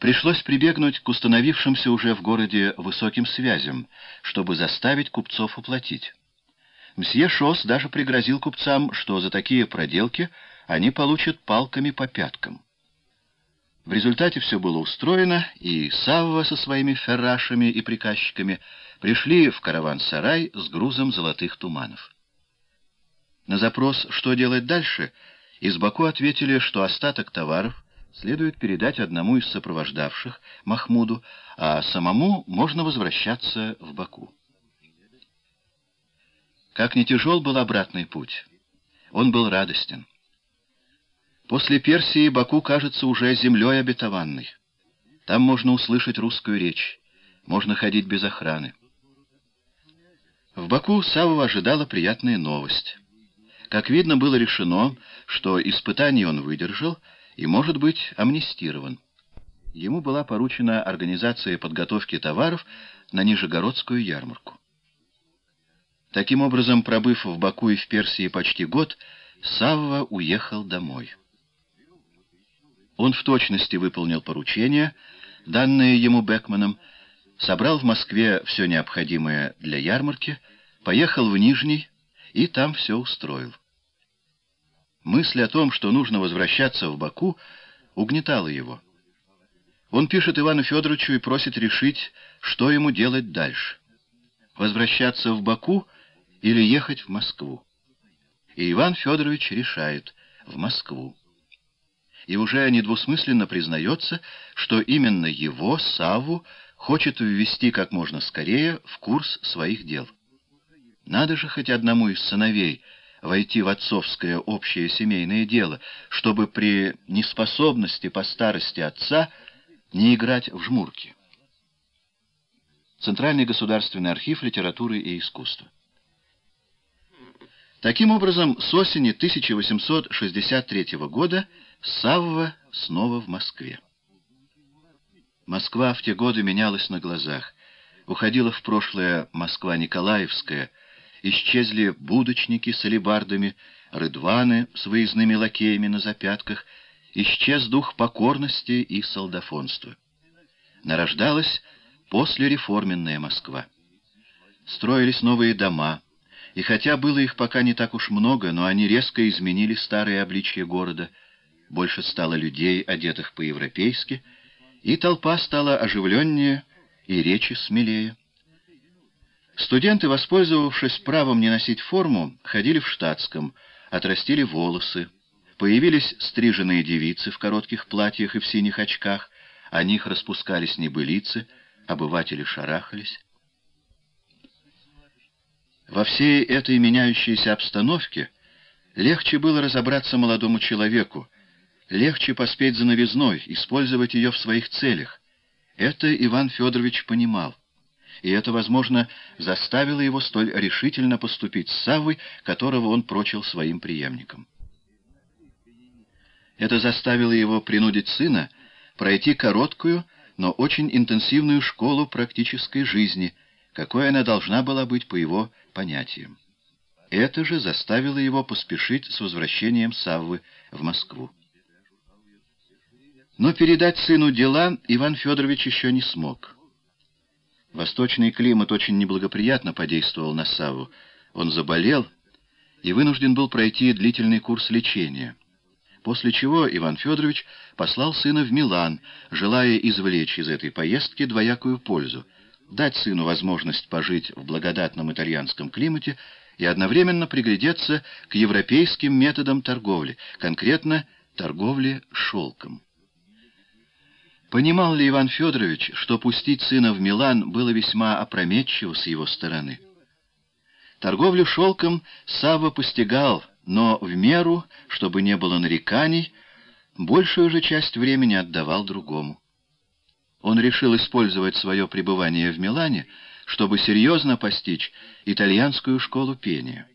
Пришлось прибегнуть к установившимся уже в городе высоким связям, чтобы заставить купцов уплатить. Мсье Шос даже пригрозил купцам, что за такие проделки они получат палками по пяткам. В результате все было устроено, и Савва со своими феррашами и приказчиками пришли в караван-сарай с грузом золотых туманов. На запрос, что делать дальше, из Баку ответили, что остаток товаров следует передать одному из сопровождавших, Махмуду, а самому можно возвращаться в Баку. Как не тяжел был обратный путь, он был радостен. После Персии Баку кажется уже землей обетованной. Там можно услышать русскую речь, можно ходить без охраны. В Баку Савва ожидала приятная новость. Как видно, было решено, что испытание он выдержал и, может быть, амнистирован. Ему была поручена организация подготовки товаров на Нижегородскую ярмарку. Таким образом, пробыв в Баку и в Персии почти год, Савва уехал домой. Он в точности выполнил поручение, данное ему Бекманом, собрал в Москве все необходимое для ярмарки, поехал в Нижний и там все устроил. Мысль о том, что нужно возвращаться в Баку, угнетала его. Он пишет Ивану Федоровичу и просит решить, что ему делать дальше. Возвращаться в Баку — или ехать в Москву. И Иван Федорович решает — в Москву. И уже недвусмысленно признается, что именно его, Саву, хочет ввести как можно скорее в курс своих дел. Надо же хоть одному из сыновей войти в отцовское общее семейное дело, чтобы при неспособности по старости отца не играть в жмурки. Центральный государственный архив литературы и искусства. Таким образом, с осени 1863 года Савва снова в Москве. Москва в те годы менялась на глазах. Уходила в прошлое Москва Николаевская, исчезли будочники с алебардами, рыдваны с выездными лакеями на запятках, исчез дух покорности и солдафонства. Нарождалась послереформенная Москва. Строились новые дома — и хотя было их пока не так уж много, но они резко изменили старое обличье города. Больше стало людей, одетых по-европейски, и толпа стала оживленнее и речи смелее. Студенты, воспользовавшись правом не носить форму, ходили в штатском, отрастили волосы. Появились стриженные девицы в коротких платьях и в синих очках, о них распускались небылицы, обыватели шарахались. Во всей этой меняющейся обстановке легче было разобраться молодому человеку, легче поспеть за новизной, использовать ее в своих целях. Это Иван Федорович понимал. И это, возможно, заставило его столь решительно поступить с Саввой, которого он прочил своим преемником. Это заставило его принудить сына пройти короткую, но очень интенсивную школу практической жизни — какой она должна была быть по его понятиям. Это же заставило его поспешить с возвращением Саввы в Москву. Но передать сыну дела Иван Федорович еще не смог. Восточный климат очень неблагоприятно подействовал на Савву. Он заболел и вынужден был пройти длительный курс лечения. После чего Иван Федорович послал сына в Милан, желая извлечь из этой поездки двоякую пользу — дать сыну возможность пожить в благодатном итальянском климате и одновременно приглядеться к европейским методам торговли, конкретно торговле шелком. Понимал ли Иван Федорович, что пустить сына в Милан было весьма опрометчиво с его стороны? Торговлю шелком Савва постигал, но в меру, чтобы не было нареканий, большую же часть времени отдавал другому. Он решил использовать свое пребывание в Милане, чтобы серьезно постичь итальянскую школу пения.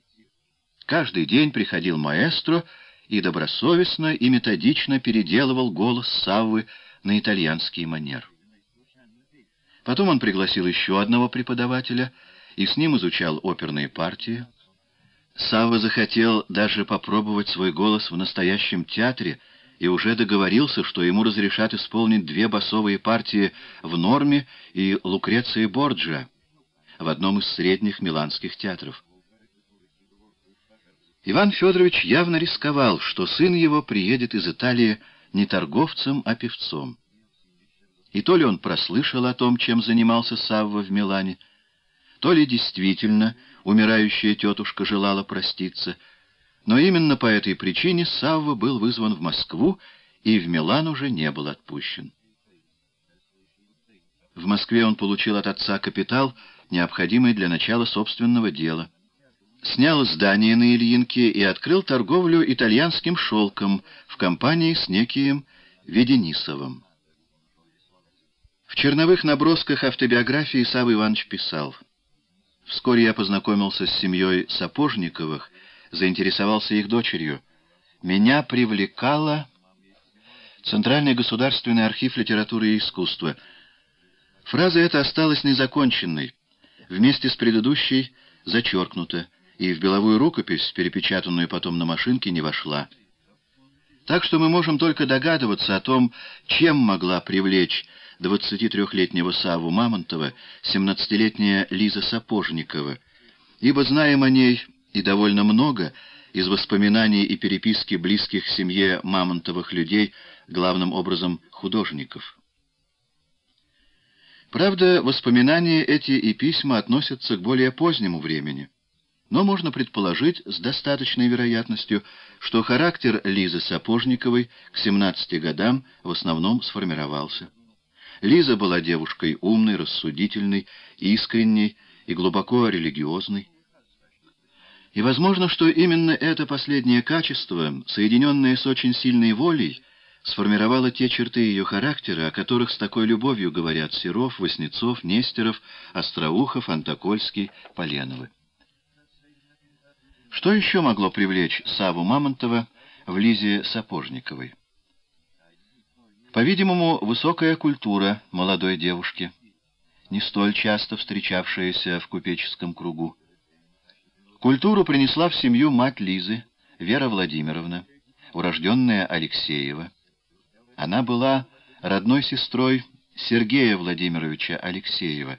Каждый день приходил маэстро и добросовестно и методично переделывал голос Саввы на итальянский манер. Потом он пригласил еще одного преподавателя и с ним изучал оперные партии. Савва захотел даже попробовать свой голос в настоящем театре и уже договорился, что ему разрешат исполнить две басовые партии в «Норме» и «Лукреции Борджиа» в одном из средних миланских театров. Иван Федорович явно рисковал, что сын его приедет из Италии не торговцем, а певцом. И то ли он прослышал о том, чем занимался Савва в Милане, то ли действительно умирающая тетушка желала проститься, но именно по этой причине Савва был вызван в Москву и в Милан уже не был отпущен. В Москве он получил от отца капитал, необходимый для начала собственного дела. Снял здание на Ильинке и открыл торговлю итальянским шелком в компании с неким Веденисовым. В черновых набросках автобиографии Савва Иванович писал — Вскоре я познакомился с семьей Сапожниковых, заинтересовался их дочерью. Меня привлекало Центральный государственный архив литературы и искусства. Фраза эта осталась незаконченной, вместе с предыдущей зачеркнута, и в беловую рукопись, перепечатанную потом на машинке, не вошла. Так что мы можем только догадываться о том, чем могла привлечь 23-летнего Саву Мамонтова 17-летняя Лиза Сапожникова, ибо знаем о ней и довольно много из воспоминаний и переписки близких семье Мамонтовых людей, главным образом художников. Правда, воспоминания эти и письма относятся к более позднему времени. Но можно предположить с достаточной вероятностью, что характер Лизы Сапожниковой к 17 годам в основном сформировался. Лиза была девушкой умной, рассудительной, искренней и глубоко религиозной. И возможно, что именно это последнее качество, соединенное с очень сильной волей, сформировало те черты ее характера, о которых с такой любовью говорят Серов, Васнецов, Нестеров, Остроухов, Антокольский, Поленовы. Что еще могло привлечь Саву Мамонтова в Лизе Сапожниковой? По-видимому, высокая культура молодой девушки, не столь часто встречавшаяся в купеческом кругу. Культуру принесла в семью мать Лизы, Вера Владимировна, урожденная Алексеева. Она была родной сестрой Сергея Владимировича Алексеева,